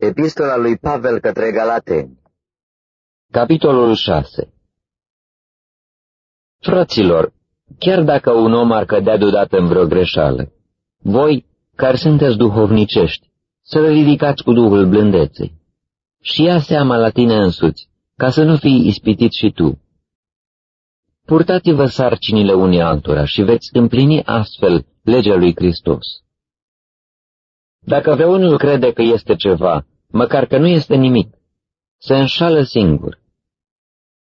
Epistola lui Pavel către Galateni Capitolul 6 Fraților, chiar dacă un om ar cădea deodată în vreo greșeală, voi, care sunteți duhovnicești, să-l ridicați cu Duhul blândeței și ia seama la tine însuți, ca să nu fii ispitit și tu. Purtați-vă sarcinile unii altora și veți împlini astfel legea lui Hristos. Dacă vreunul crede că este ceva, măcar că nu este nimic, se înșală singur.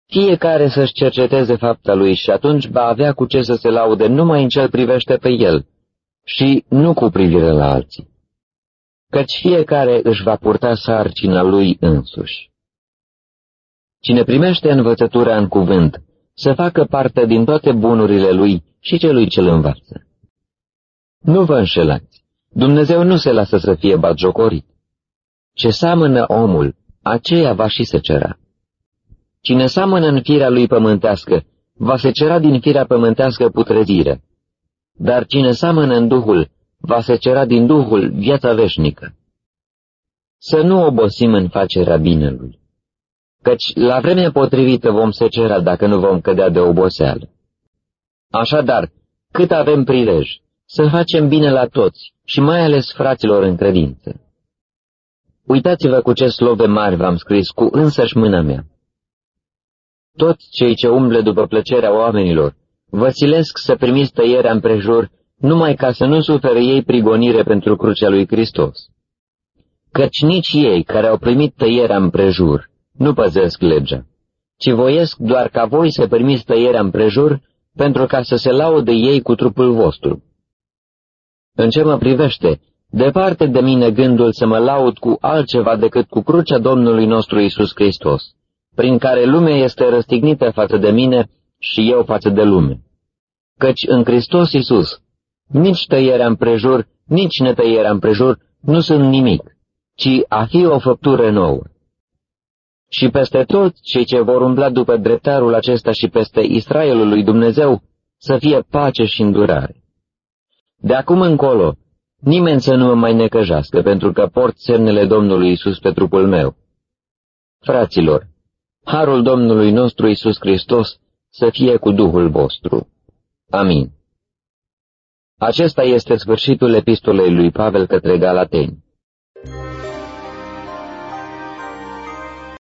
Fiecare să-și cerceteze fapta lui și atunci va avea cu ce să se laude numai în ce privește pe el și nu cu privire la alții. Căci fiecare își va purta sarcina lui însuși. Cine primește învățătura în cuvânt, să facă parte din toate bunurile lui și celui ce îl învață. Nu vă înșelați, Dumnezeu nu se lasă să fie batjocorit. Ce seamănă omul, aceea va și secera. Cine seamănă în firea lui pământească, va secera din firea pământească putrezire, dar cine seamănă în Duhul, va secera din Duhul viața veșnică. Să nu obosim în facerea binelui, căci la vremea potrivită vom secera dacă nu vom cădea de oboseală. Așadar, cât avem prilej, să facem bine la toți și mai ales fraților în credință. Uitați-vă cu ce slove mari v-am scris cu însăși mâna mea. Toți cei ce umble după plăcerea oamenilor, vă silesc să primiți tăierea împrejur, numai ca să nu sufere ei prigonire pentru crucea lui Hristos. Căci nici ei care au primit tăierea împrejur nu păzesc legea, ci voiesc doar ca voi să primiți tăierea împrejur pentru ca să se laude ei cu trupul vostru. În ce mă privește, Departe de mine gândul să mă laud cu altceva decât cu crucea Domnului nostru Isus Hristos, prin care lumea este răstignită față de mine și eu față de lume. Căci în Hristos Isus, nici tăierea împrejur, nici netăierea împrejur nu sunt nimic, ci a fi o făptură nouă. Și peste toți cei ce vor umbla după dreptarul acesta și peste Israelul lui Dumnezeu, să fie pace și îndurare. De acum încolo, Nimeni să nu mă mai necăjească, pentru că port semnele Domnului Isus pe trupul meu. Fraților, harul Domnului nostru Isus Hristos să fie cu Duhul vostru. Amin. Acesta este sfârșitul epistolei lui Pavel către Galateni.